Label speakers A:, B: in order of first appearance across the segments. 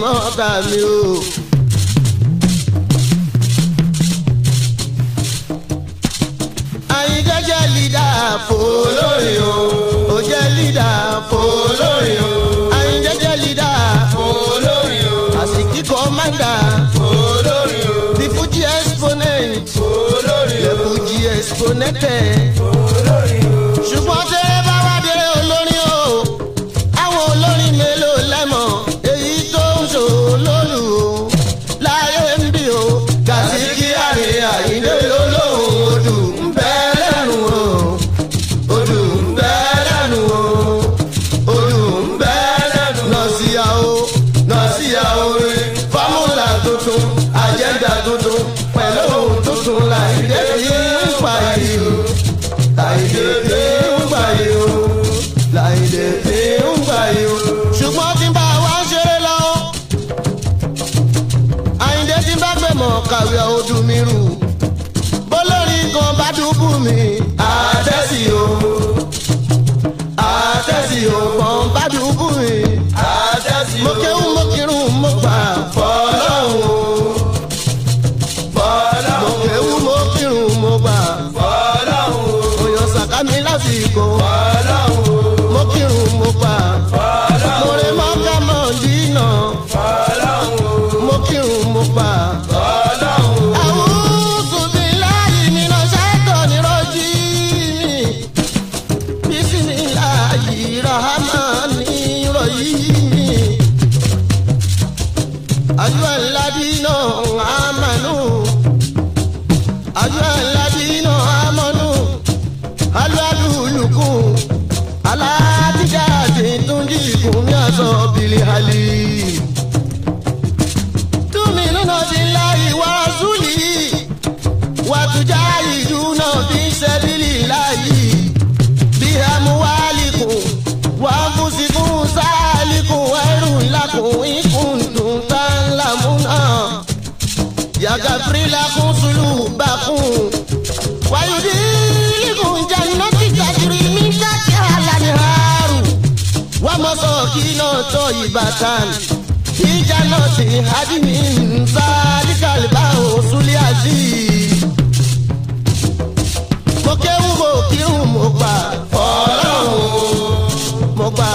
A: mọ́ bá mi o. Àyìndé jẹ́ lídà fòlóyè o. Ó jẹ́ lídà fòlóyè o. Àyìndé jẹ́ lídà fòlóyè o. Àsìkí kọ́mándà fòlóyè o. The Fuji exponent fòlóyè o. The Fuji exponent. yàgàfírí làkún sùlù bàkún wáyúdí lìkùn jẹ̀nà ti tàkìrì mí tàkì àlàní àrù wọ́n mọ sọ kí náà tó ìbátan ìjà náà sì hádì mí ń bá díkàlì bá àjí. mo kéwù mo kírun mo gbà fọ́ọ̀rọ̀ mo gbà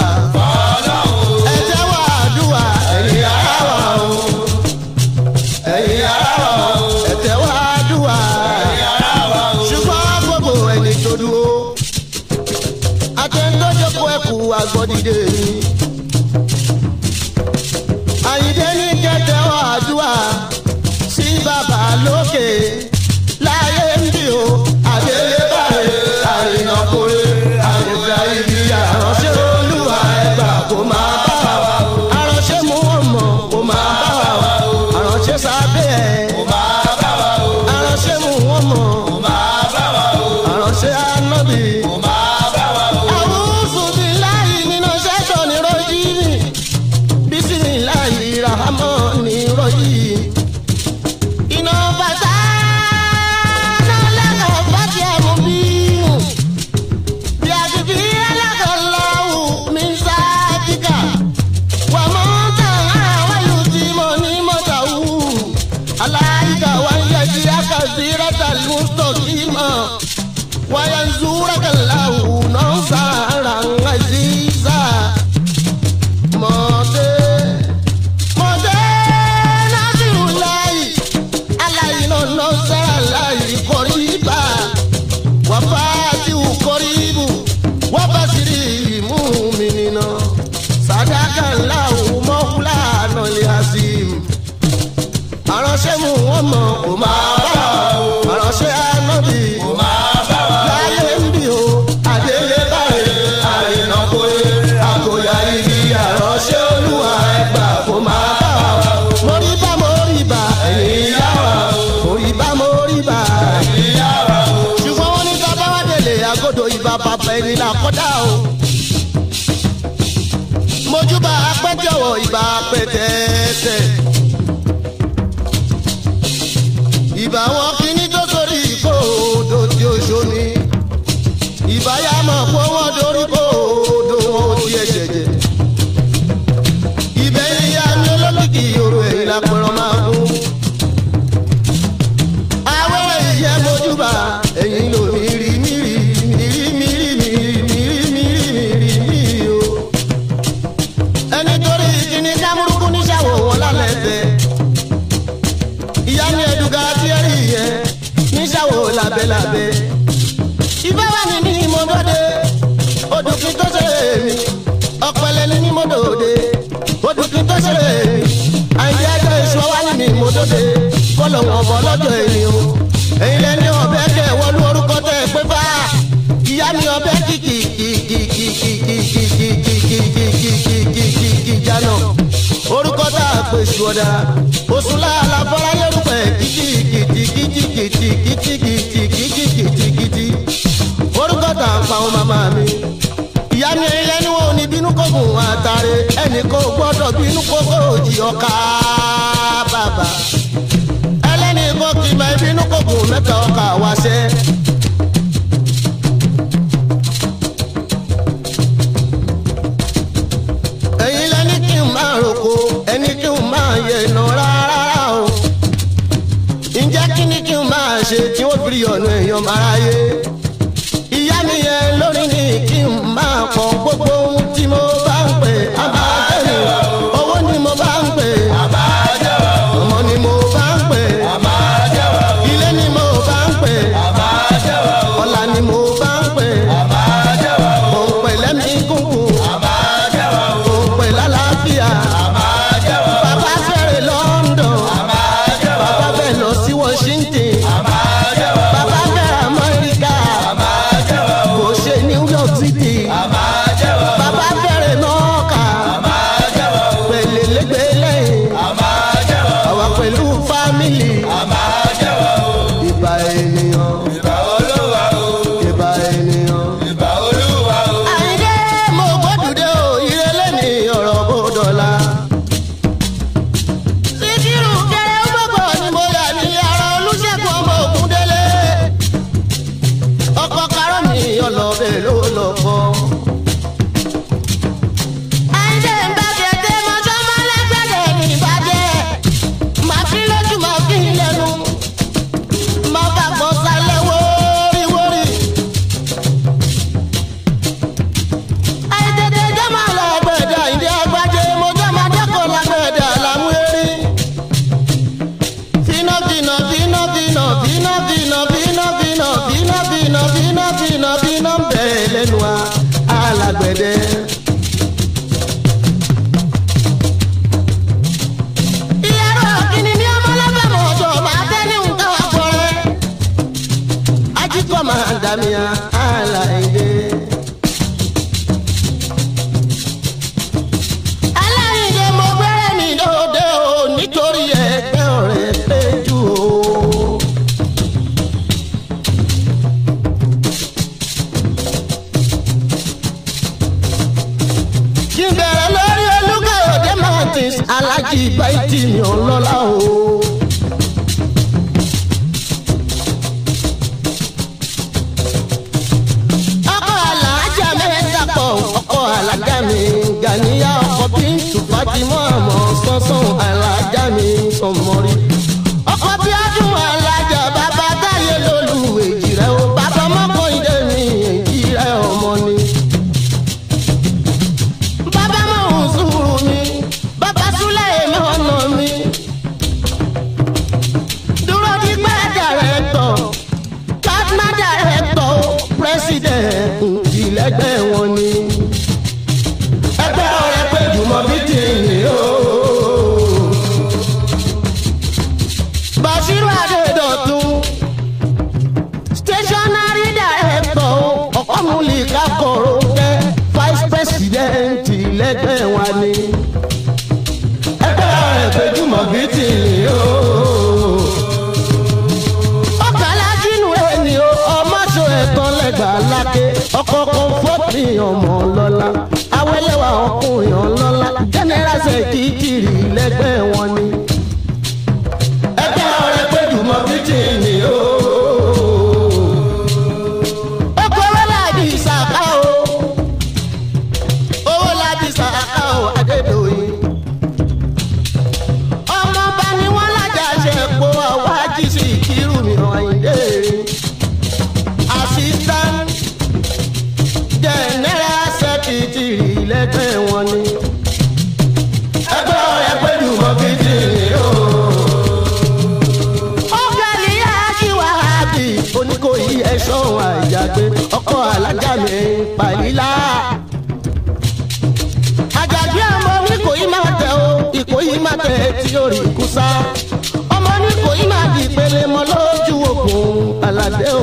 A: pé ṣọ́dá oṣù làálà bọ́lá lórúkọ ẹ̀ kìtìkìtìkìtìkìtìkìtìkìtìkìtì orúkọ tà ń pa ọmọ màmá mi ìyá mi ẹlẹ́ni wo ni bínú kò gùn àtàrẹ ẹnì kò gbọ́dọ̀ bínú kò kò jì ọ̀ka bàbà ẹlẹ́ni kò kìmọ̀ ìbínú kò gùn mẹ́ta ọ̀ka wáṣẹ́. ṣe tí wọ́n fi rí ọ̀nà èèyàn máa ráyé. sórí kúsá ọmọ ní kò í máa di ìpele mọ lójú ogun aládé o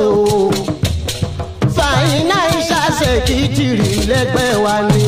A: fàyínà ìṣàṣẹ kìí tìrì lẹ́gbẹ̀ẹ́ wa ni.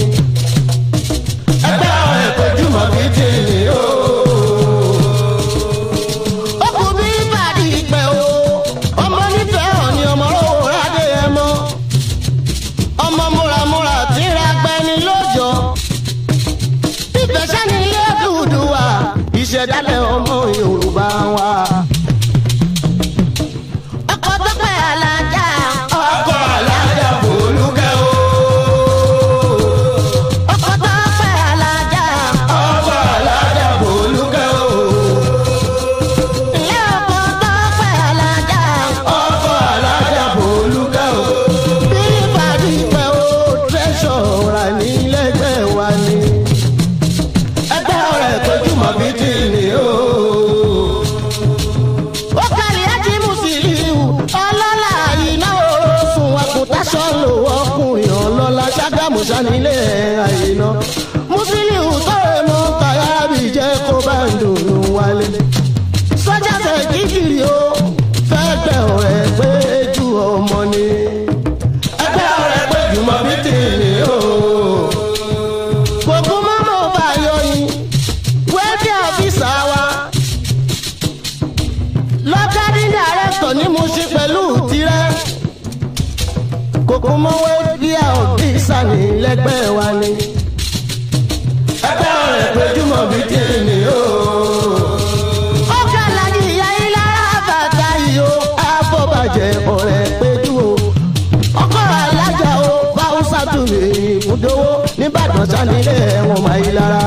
A: tún lè mú dówó nìbàdàn sanilẹ̀ ẹ̀wọ̀n máa yí lára.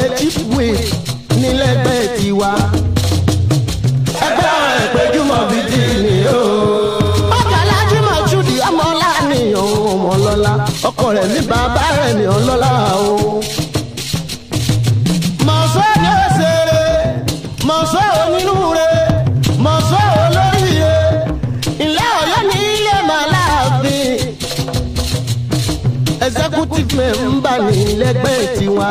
A: electric wave nílẹ̀gbẹ́ tiwa. ẹgbẹ́ àwọn ìpéjúmọ̀ bíi ti o. ọ̀gá alájúmọ̀ ṣùdì ọmọlá ni ọmọlọ́lá ọkọ rẹ̀ ní bàbá rẹ̀ ni ọlọ́lá o. mọ̀sọ́ ni ó ṣeré mọ̀sọ́ onínúure mọ̀sọ́ ilé ọ̀yọ́ ní ilé màláàfin executive member ní lẹ́gbẹ́ tiwa.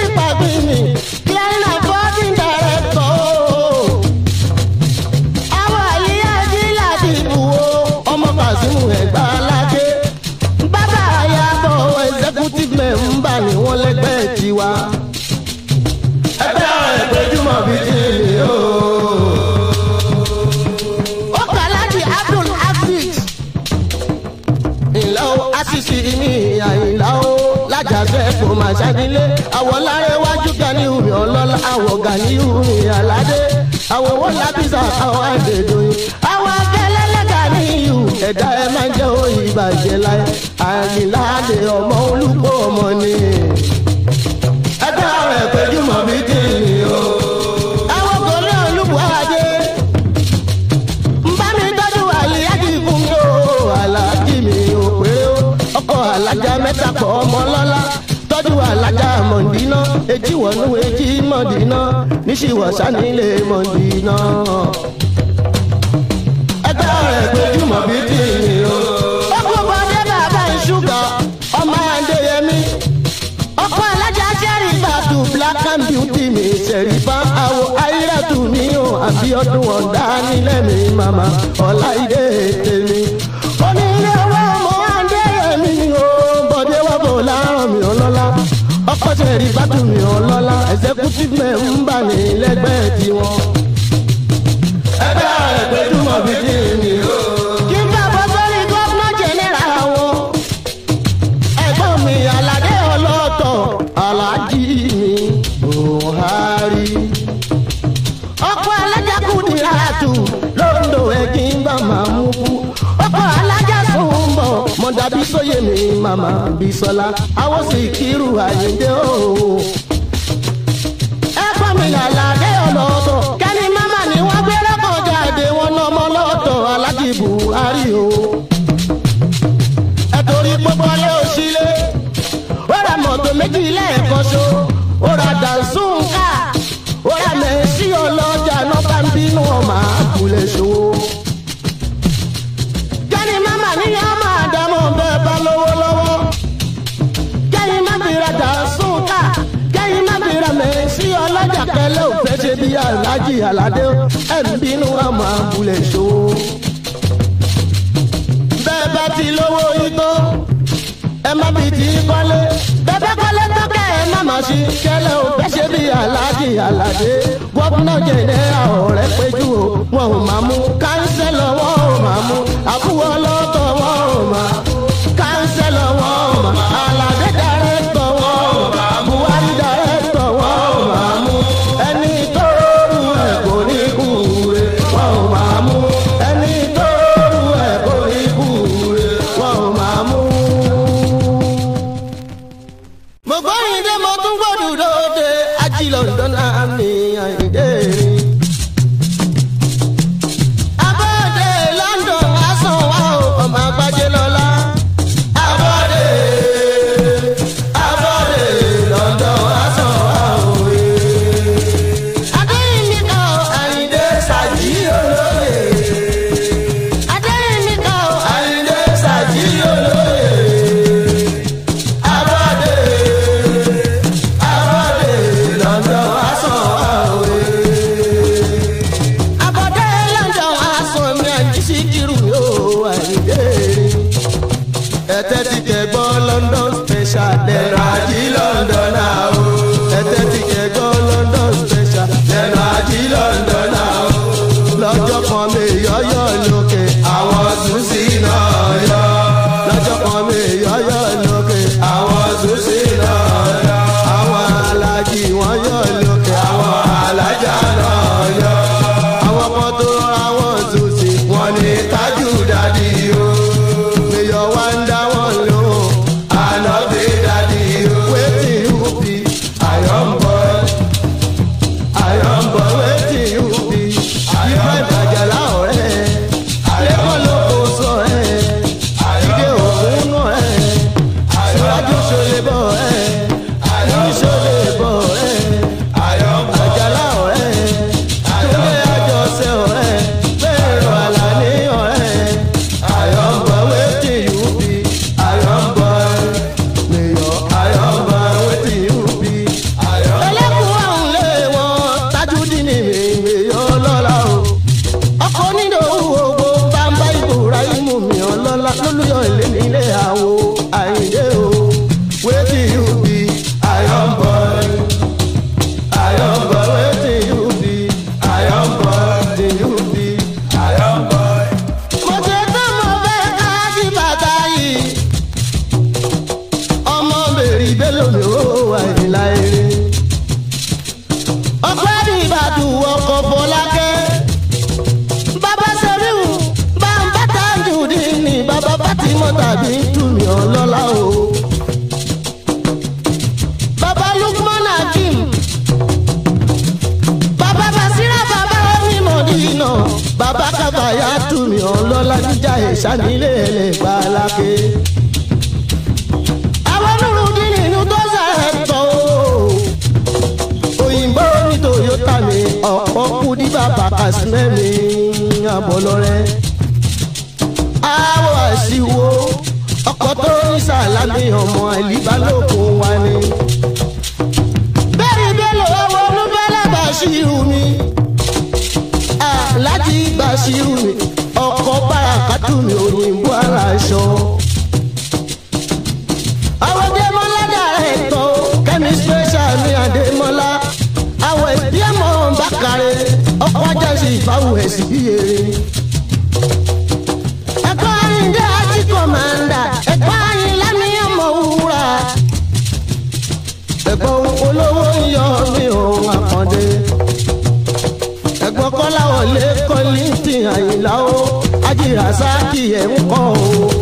A: ilé àwọ̀ láre wájú gani omi ọlọ́lá àwọ̀ gani omi aládé àwọ̀ wọn lábísà àwọn àdèdò yìí àwọn akẹ́lẹ́lẹ́ gani ìhù ẹ̀dá ẹ̀ máa jẹ́ òyìnbàjẹ́ láyé àmì ọmọ olùkọ́ ọmọ ni. ejí wọ̀ níwò ejí mọ̀dínà níṣìwọ̀ sanilé mọ̀dínà. ẹgbẹ́ rẹ̀ gbẹjúmọ̀ bí ti yìn o. ẹkún ọkọ dé bàbá o ọmọ adéyẹmí ọkọ alájà sẹ́rì gbàtú black and beauty mi sẹ́rì bá àwọ̀ ayíràtú mi ò àbí ọdún ọ̀dá nílẹ̀ mi màmá ọ̀la ìdè ètè. rí bátùmí ọlọ́lá ẹ̀sẹ̀kútìfẹ̀ ń bà mí lẹ́gbẹ̀ẹ́ tiwọn. mama Bisola àwọn Sikiru Ayinde ooo. aláàjì aládé ẹ̀rù bínú àmọ́ àbúlẹ̀ ṣó. bẹ́ẹ̀ bá ti lówó igbó ẹ má fi ti kọ́lé bẹ́ẹ̀ kọ́lé tó kẹ́ ẹ má má sí kẹ́lẹ́ o fẹ́ ṣe bí aláàjì aládé gómìnà jẹ̀dẹ̀ ọ̀rẹ́ péjú o wọn ò máa mú káńsẹ̀ lọ́wọ́ ò máa mú àbúwọ́ lọ́tọ̀ wọn ò máa. jẹ́sí ìfáwù ẹ̀sìn bí eré. ẹ̀kọ́ ayíǹde àti kọ̀mándà ẹ̀kọ́ ayínlẹ́mí ọmọ wúrà. ẹ̀gbọ́n olówó ń yọ mí òun àkàndé. ẹ̀gbọ́n kọ́láwọlé kọ́lí ti àyìnlá o ajírasáàkì ẹ̀ ń kọ́ o.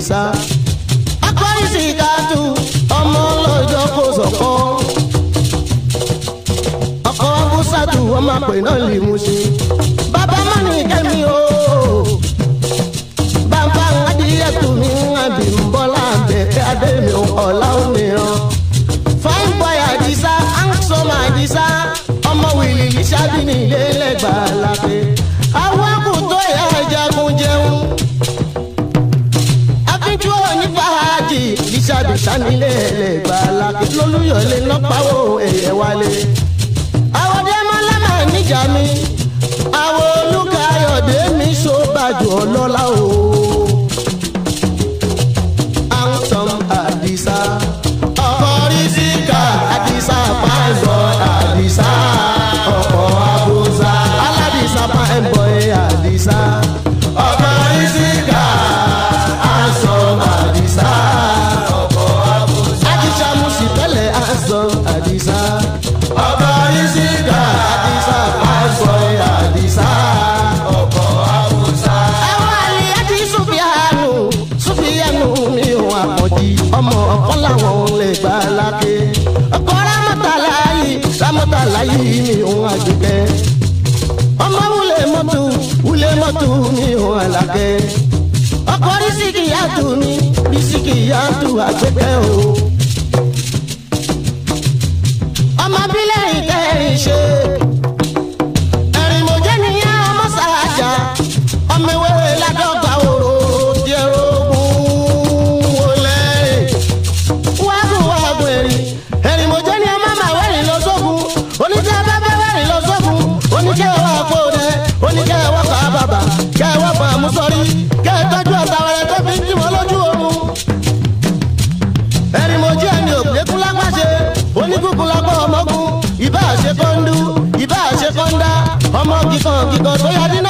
A: òrìṣà. akọ́rìsì kájú ọmọ ọlọ́jọ́ kò sọ̀kọ́ ọkọ̀ abúṣàjù ọmọ àpè náà lè mú sí i. mi lè lè gbà láti lólúyọ̀lé lọ́pàwọ́ èyẹ wálé. àwọ̀dé mọ́lá máa níjà mi àwọn olùkàyọ̀dé mi ṣó bàjọ́ lọ́la o. Àlàkẹ́ ọkọ Rísíkì yá tù mí Rísíkì yá tù àṣepẹ́ o. kíkan kíkan tó yá dínà.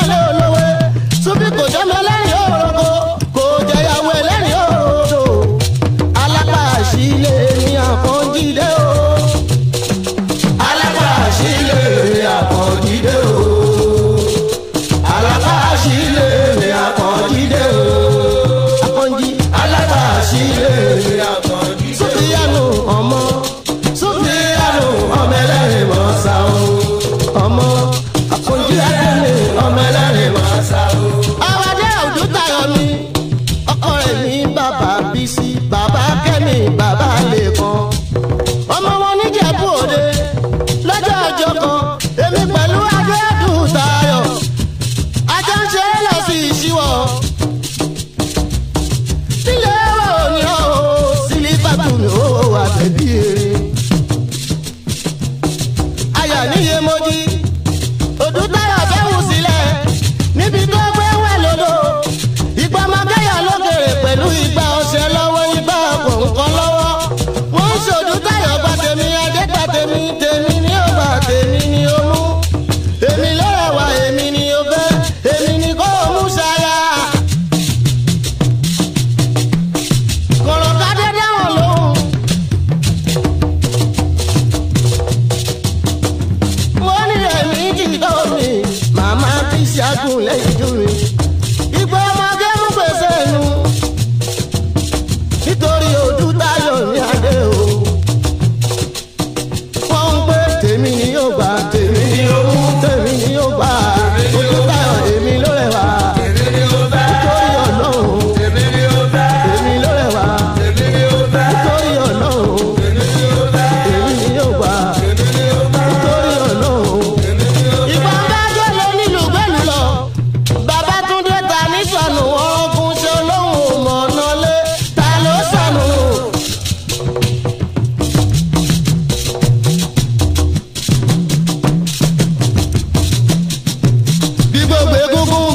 A: kí gbogbo egungun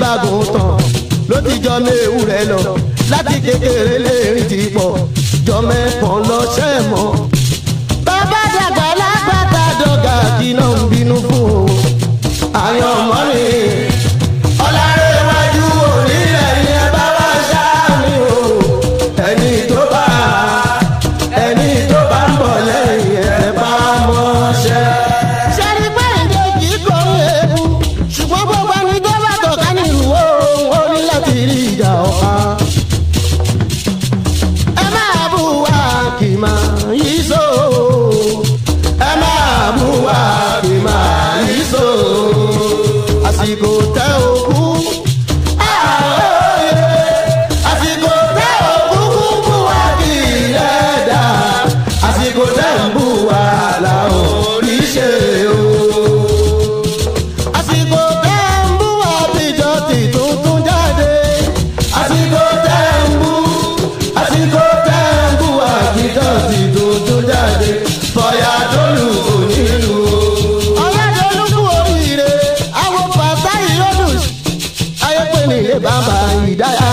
A: bàgùn tán ló ti jọ méwù rẹ lọ láti kékeré lè rìn ti pọ̀ jọ mẹ́fọ̀n lọ. bàbá ìdáyà.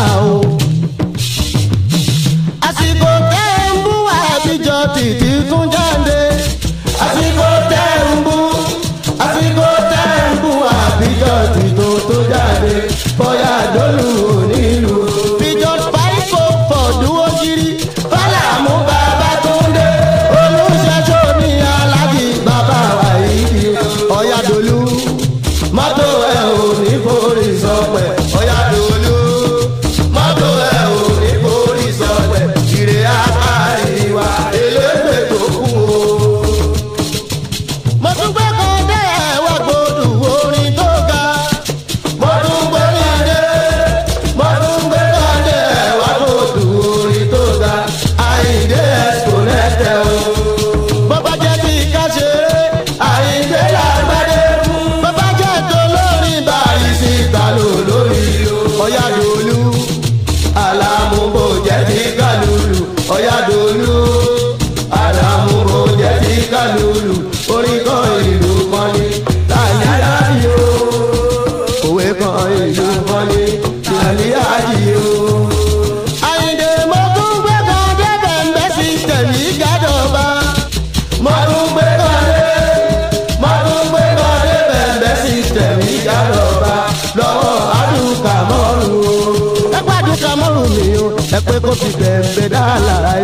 A: ṣẹ̀dá lára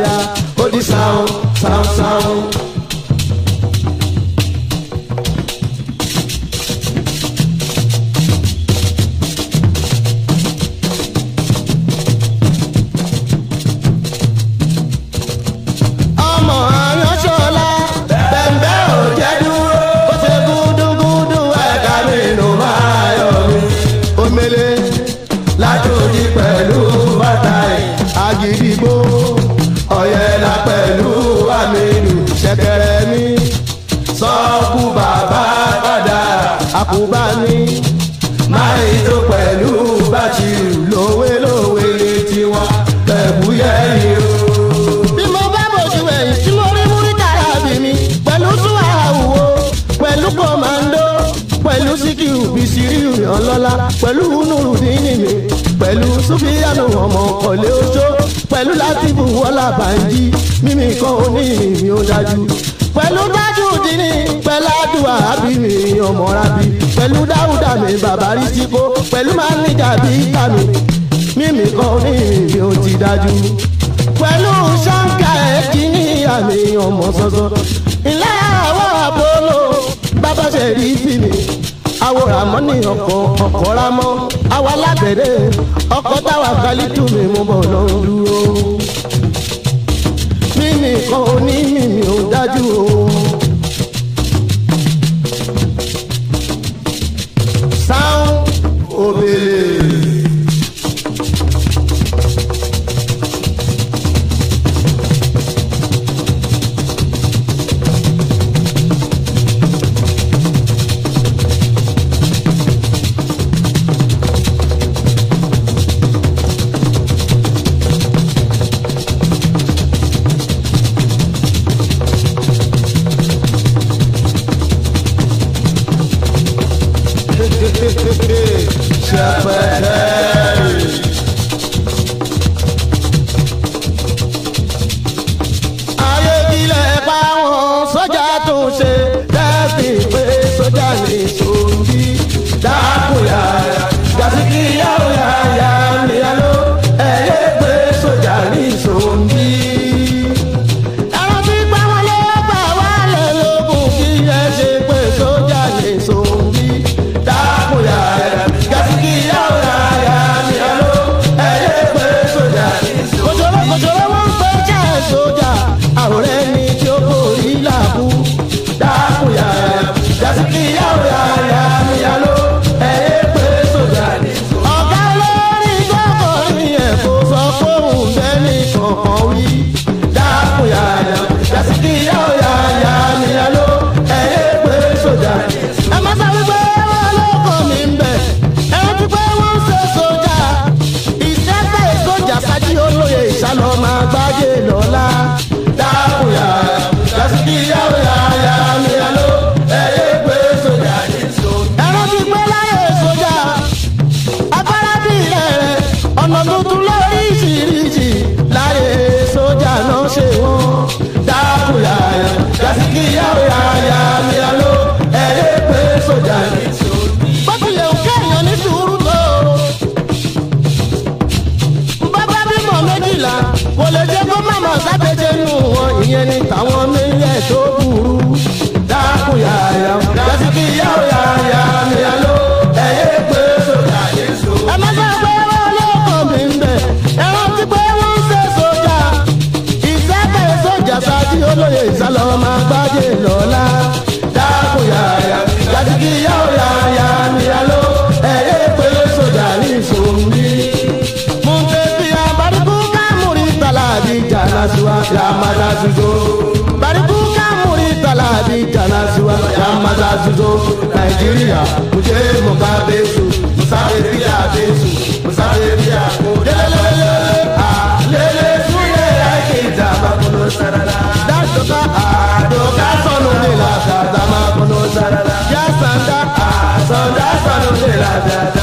A: pẹ̀lú nurudini mi pẹ̀lú sufiyanu ọmọ ọ̀lẹ́ oṣó pẹ̀lú látìbù wọ́lá bàǹjì mímí kan oní mi ò dájú pẹ̀lú dájú dínì pẹ̀lú àdúrà àbí mi ọmọ rabi pẹ̀lú dáúdà mi bàbá rí síkó pẹ̀lú máníjà bí kàmi mímí kan oní mi ò ti dájú pẹ̀lú ṣáńkà ẹ̀kíní àmì ọmọ sọ́sọ́ ilé àwọn àbólò bàbá ṣe rí mi àwòrán mọ́ ní ọkọ̀ ọkọ̀ rà mọ́ àwa lábẹ́rẹ́ ọkọ̀ táwa kálí tù mí mo bọ̀ lọ dúró. mímì kan ò ní mímì ò dájú o. sálọ máa gbájé lọ́la dákun yàyà jàdìgí yá ò ni nìyà ló ẹ̀yẹ́ pé sójà ní ìsòmí. mo ń fẹ́ fi àbáríkú kámúrí tàlàbí jàlásùwà yàmàdà ṣùjọ́. bàríkú kámúrí tàlàbí jàlásùwà yàmàdà ṣùjọ́. nàìjíríà mo ṣe é mọ̀ bá bẹ́ẹ̀ sùn mo sáré bí àbẹ́sùn mo sáré bí àbẹ́sùn. da da da